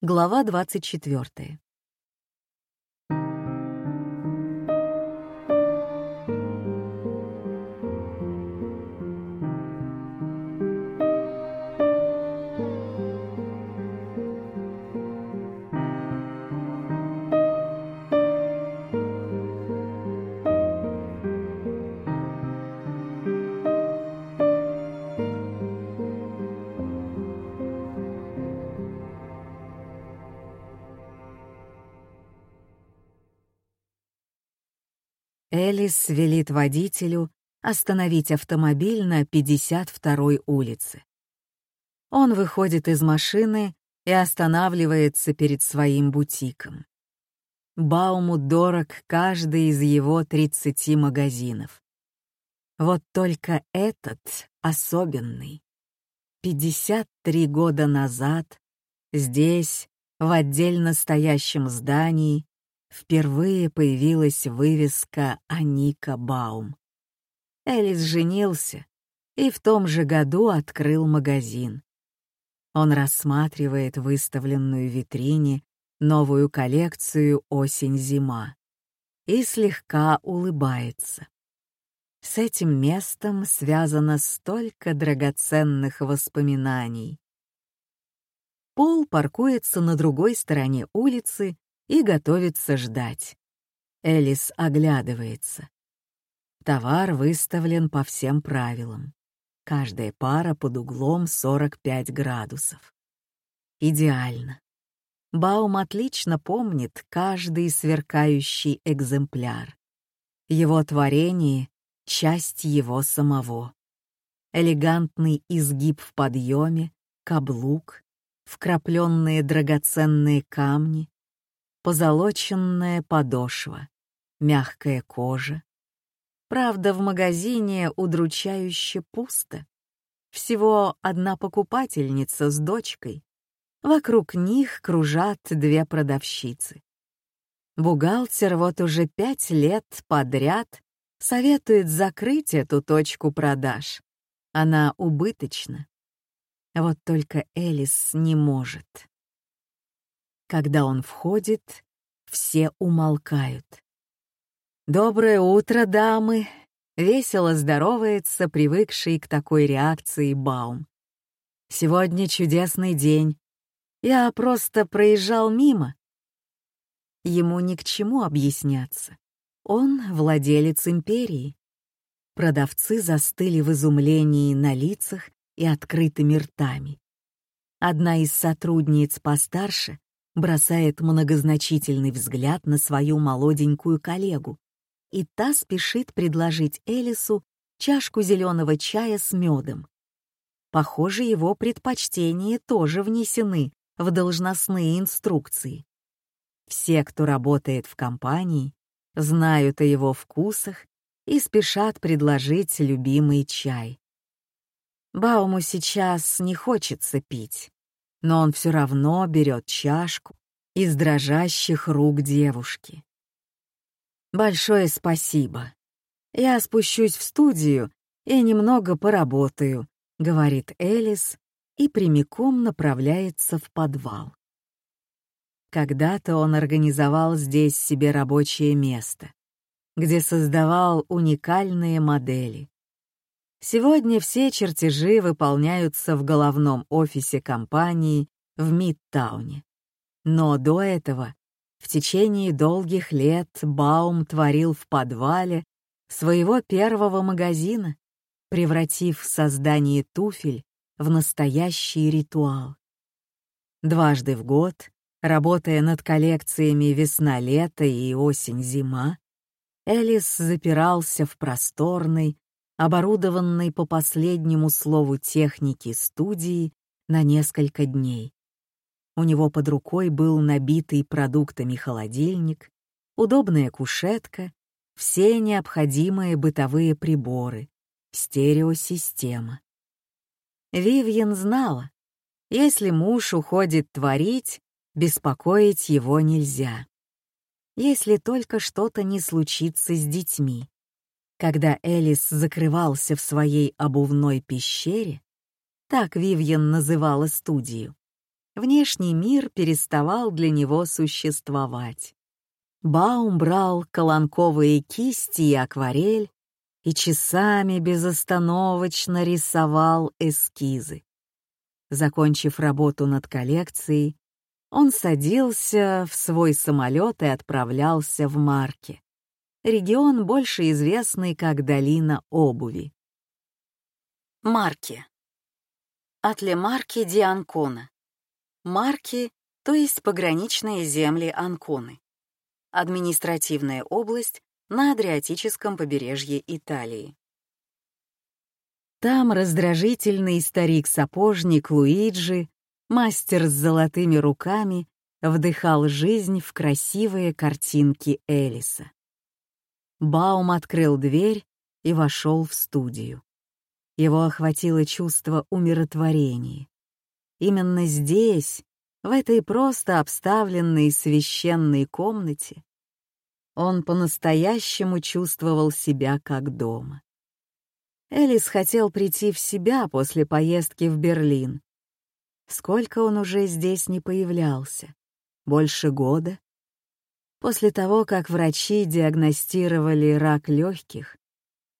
Глава 24. Элис велит водителю остановить автомобиль на 52-й улице. Он выходит из машины и останавливается перед своим бутиком. Бауму дорог каждый из его 30 магазинов. Вот только этот особенный. 53 года назад здесь, в отдельно стоящем здании, впервые появилась вывеска «Аника Баум». Элис женился и в том же году открыл магазин. Он рассматривает выставленную в витрине новую коллекцию «Осень-зима» и слегка улыбается. С этим местом связано столько драгоценных воспоминаний. Пол паркуется на другой стороне улицы и готовится ждать. Элис оглядывается. Товар выставлен по всем правилам. Каждая пара под углом 45 градусов. Идеально. Баум отлично помнит каждый сверкающий экземпляр. Его творение — часть его самого. Элегантный изгиб в подъеме, каблук, вкрапленные драгоценные камни, позолоченная подошва, мягкая кожа. Правда, в магазине удручающе пусто. Всего одна покупательница с дочкой. Вокруг них кружат две продавщицы. Бухгалтер вот уже пять лет подряд советует закрыть эту точку продаж. Она убыточна. Вот только Элис не может. Когда он входит, все умолкают. «Доброе утро, дамы!» — весело здоровается привыкший к такой реакции Баум. «Сегодня чудесный день. Я просто проезжал мимо». Ему ни к чему объясняться. Он владелец империи. Продавцы застыли в изумлении на лицах и открытыми ртами. Одна из сотрудниц постарше бросает многозначительный взгляд на свою молоденькую коллегу, и та спешит предложить Элису чашку зеленого чая с медом. Похоже, его предпочтения тоже внесены в должностные инструкции. Все, кто работает в компании, знают о его вкусах и спешат предложить любимый чай. Бауму сейчас не хочется пить но он все равно берет чашку из дрожащих рук девушки. «Большое спасибо. Я спущусь в студию и немного поработаю», — говорит Элис и прямиком направляется в подвал. Когда-то он организовал здесь себе рабочее место, где создавал уникальные модели. Сегодня все чертежи выполняются в головном офисе компании в Мидтауне. Но до этого, в течение долгих лет, Баум творил в подвале своего первого магазина, превратив создание туфель в настоящий ритуал. Дважды в год, работая над коллекциями «Весна-лето» и «Осень-зима», Элис запирался в просторной, оборудованной по последнему слову техники студии на несколько дней. У него под рукой был набитый продуктами холодильник, удобная кушетка, все необходимые бытовые приборы, стереосистема. Вивьен знала, если муж уходит творить, беспокоить его нельзя. Если только что-то не случится с детьми. Когда Элис закрывался в своей обувной пещере, так Вивьен называла студию, внешний мир переставал для него существовать. Баум брал колонковые кисти и акварель и часами безостановочно рисовал эскизы. Закончив работу над коллекцией, он садился в свой самолет и отправлялся в Марки, регион, больше известный как Долина обуви. Марки. От Лемарки ди Анкона. Марки, то есть пограничные земли Анконы. Административная область на Адриатическом побережье Италии. Там раздражительный старик-сапожник Луиджи, мастер с золотыми руками, вдыхал жизнь в красивые картинки Элиса. Баум открыл дверь и вошел в студию. Его охватило чувство умиротворения. Именно здесь, в этой просто обставленной священной комнате, он по-настоящему чувствовал себя как дома. Элис хотел прийти в себя после поездки в Берлин. Сколько он уже здесь не появлялся? Больше года? После того, как врачи диагностировали рак легких,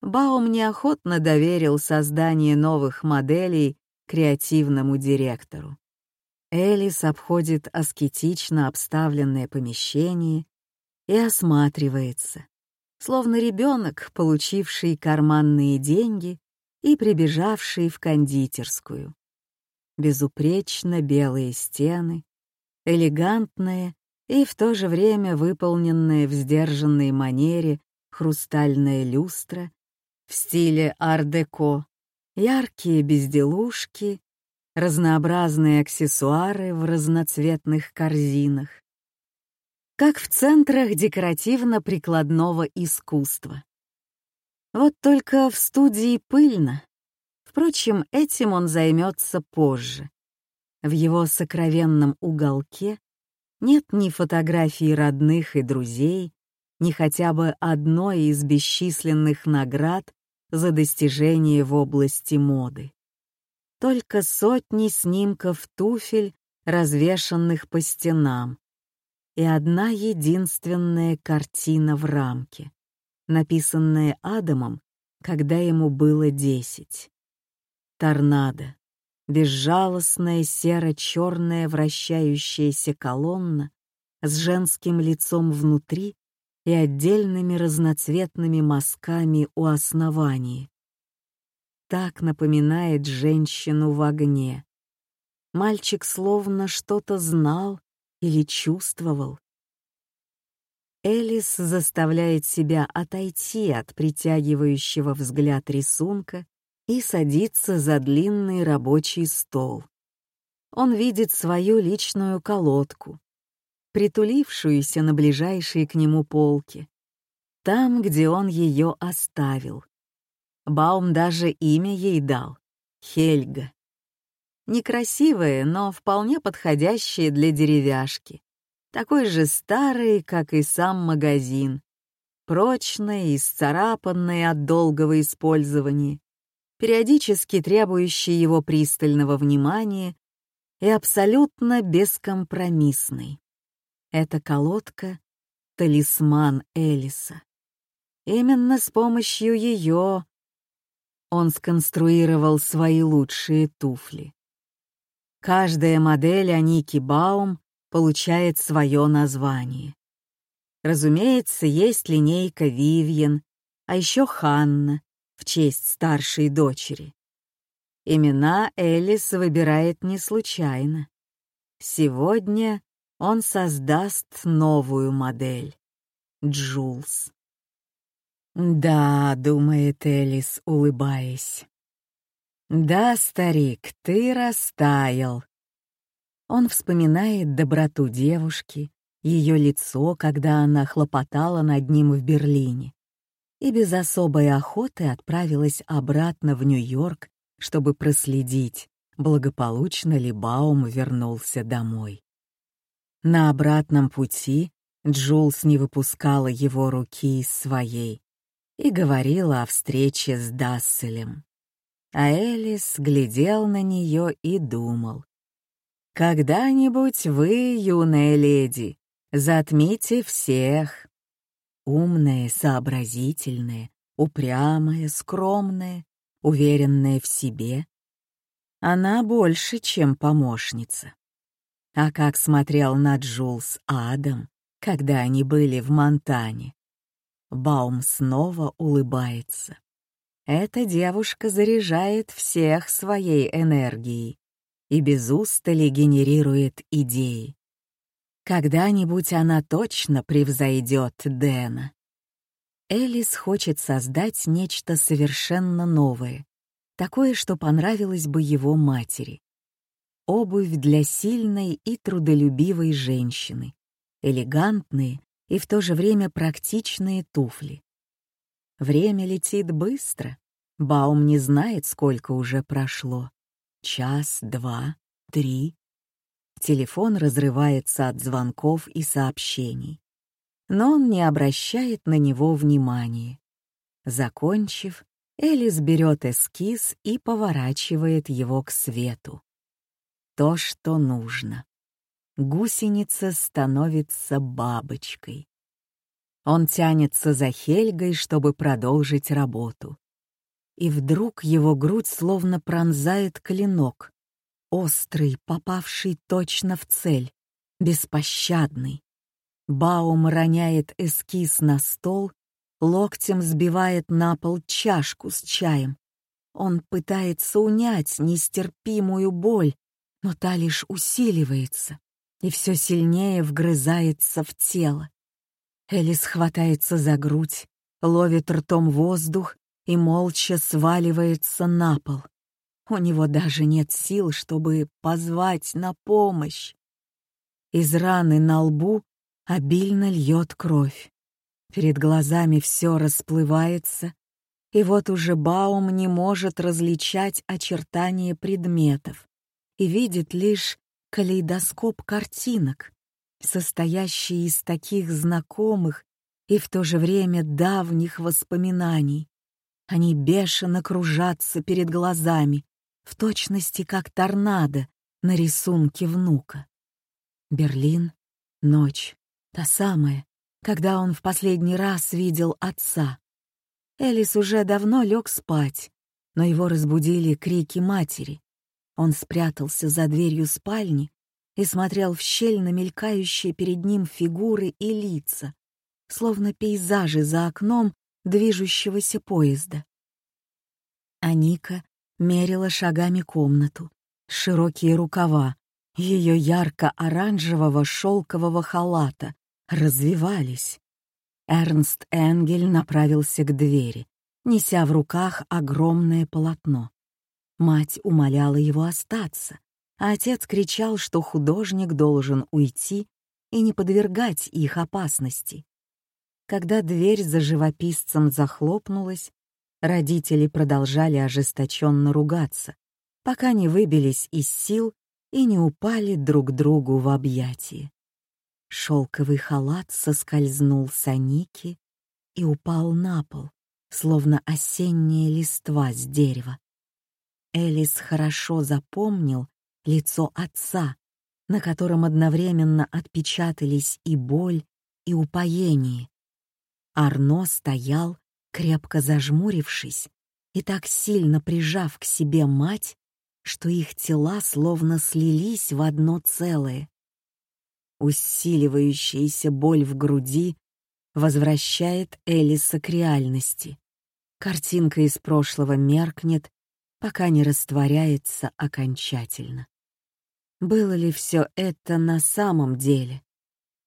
Баум неохотно доверил создание новых моделей креативному директору. Элис обходит аскетично обставленное помещение и осматривается, словно ребенок, получивший карманные деньги и прибежавший в кондитерскую. Безупречно белые стены, элегантная и в то же время выполненная в сдержанной манере хрустальная люстра в стиле ар-деко, яркие безделушки, разнообразные аксессуары в разноцветных корзинах, как в центрах декоративно-прикладного искусства. Вот только в студии пыльно. Впрочем, этим он займется позже. В его сокровенном уголке нет ни фотографий родных и друзей, ни хотя бы одной из бесчисленных наград за достижения в области моды. Только сотни снимков туфель, развешанных по стенам, и одна единственная картина в рамке, написанная Адамом, когда ему было десять. Торнадо, безжалостная серо-черная вращающаяся колонна с женским лицом внутри и отдельными разноцветными мазками у основания. Так напоминает женщину в огне. Мальчик словно что-то знал или чувствовал. Элис заставляет себя отойти от притягивающего взгляд рисунка и садится за длинный рабочий стол. Он видит свою личную колодку, притулившуюся на ближайшей к нему полке, там, где он ее оставил. Баум даже имя ей дал — Хельга. Некрасивые, но вполне подходящие для деревяшки. Такой же старый, как и сам магазин. Прочный и сцарапанный от долгого использования, периодически требующий его пристального внимания и абсолютно бескомпромиссный. Эта колодка — талисман Элиса. Именно с помощью ее он сконструировал свои лучшие туфли. Каждая модель Аники Баум получает свое название. Разумеется, есть линейка Вивьен, а еще Ханна в честь старшей дочери. Имена Элис выбирает не случайно. Сегодня он создаст новую модель — Джулс. «Да», — думает Элис, улыбаясь, «Да, старик, ты растаял». Он вспоминает доброту девушки, ее лицо, когда она хлопотала над ним в Берлине, и без особой охоты отправилась обратно в Нью-Йорк, чтобы проследить, благополучно ли Баум вернулся домой. На обратном пути Джулс не выпускала его руки из своей и говорила о встрече с Дасселем. А Элис глядел на нее и думал. Когда-нибудь вы, юная леди, затмите всех. Умная, сообразительная, упрямая, скромная, уверенная в себе. Она больше, чем помощница. А как смотрел на Джулс Адам, когда они были в Монтане. Баум снова улыбается. Эта девушка заряжает всех своей энергией и без устали генерирует идеи. Когда-нибудь она точно превзойдет Дэна. Элис хочет создать нечто совершенно новое, такое, что понравилось бы его матери. Обувь для сильной и трудолюбивой женщины, элегантные и в то же время практичные туфли. Время летит быстро. Баум не знает, сколько уже прошло. Час, два, три. Телефон разрывается от звонков и сообщений. Но он не обращает на него внимания. Закончив, Элис берет эскиз и поворачивает его к свету. То, что нужно. Гусеница становится бабочкой. Он тянется за Хельгой, чтобы продолжить работу. И вдруг его грудь словно пронзает клинок. Острый, попавший точно в цель, беспощадный. Баум роняет эскиз на стол, локтем сбивает на пол чашку с чаем. Он пытается унять нестерпимую боль, но та лишь усиливается и все сильнее вгрызается в тело. Элис хватается за грудь, ловит ртом воздух и молча сваливается на пол. У него даже нет сил, чтобы позвать на помощь. Из раны на лбу обильно льет кровь. Перед глазами все расплывается, и вот уже Баум не может различать очертания предметов и видит лишь калейдоскоп картинок, состоящий из таких знакомых и в то же время давних воспоминаний. Они бешено кружатся перед глазами, в точности как торнадо на рисунке внука. Берлин, ночь, та самая, когда он в последний раз видел отца. Элис уже давно лег спать, но его разбудили крики матери. Он спрятался за дверью спальни и смотрел в щель на мелькающие перед ним фигуры и лица, словно пейзажи за окном движущегося поезда. Аника мерила шагами комнату, широкие рукава, ее ярко-оранжевого шелкового халата развивались. Эрнст Энгель направился к двери, неся в руках огромное полотно. Мать умоляла его остаться, а отец кричал, что художник должен уйти и не подвергать их опасности. Когда дверь за живописцем захлопнулась, родители продолжали ожесточенно ругаться, пока не выбились из сил и не упали друг другу в объятия. Шелковый халат соскользнул с Аники и упал на пол, словно осенняя листва с дерева. Элис хорошо запомнил лицо отца, на котором одновременно отпечатались и боль, и упоение. Арно стоял, крепко зажмурившись и так сильно прижав к себе мать, что их тела словно слились в одно целое. Усиливающаяся боль в груди возвращает Элиса к реальности. Картинка из прошлого меркнет, пока не растворяется окончательно. Было ли все это на самом деле?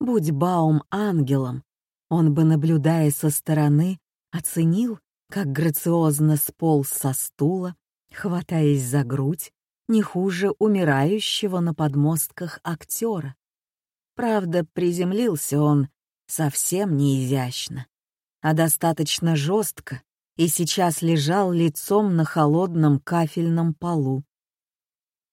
Будь Баум ангелом, он бы, наблюдая со стороны, оценил, как грациозно сполз со стула, хватаясь за грудь, не хуже умирающего на подмостках актера. Правда, приземлился он совсем не изящно, а достаточно жестко, и сейчас лежал лицом на холодном кафельном полу.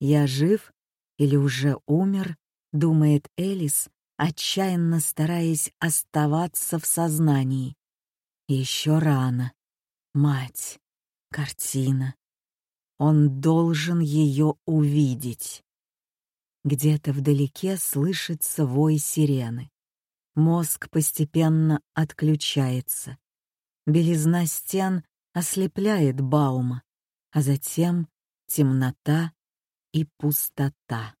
Я жив или уже умер, думает Элис, отчаянно стараясь оставаться в сознании. Еще рано. Мать. Картина. Он должен ее увидеть. Где-то вдалеке слышится вой сирены. Мозг постепенно отключается. Белизна стен ослепляет Баума, а затем темнота и пустота.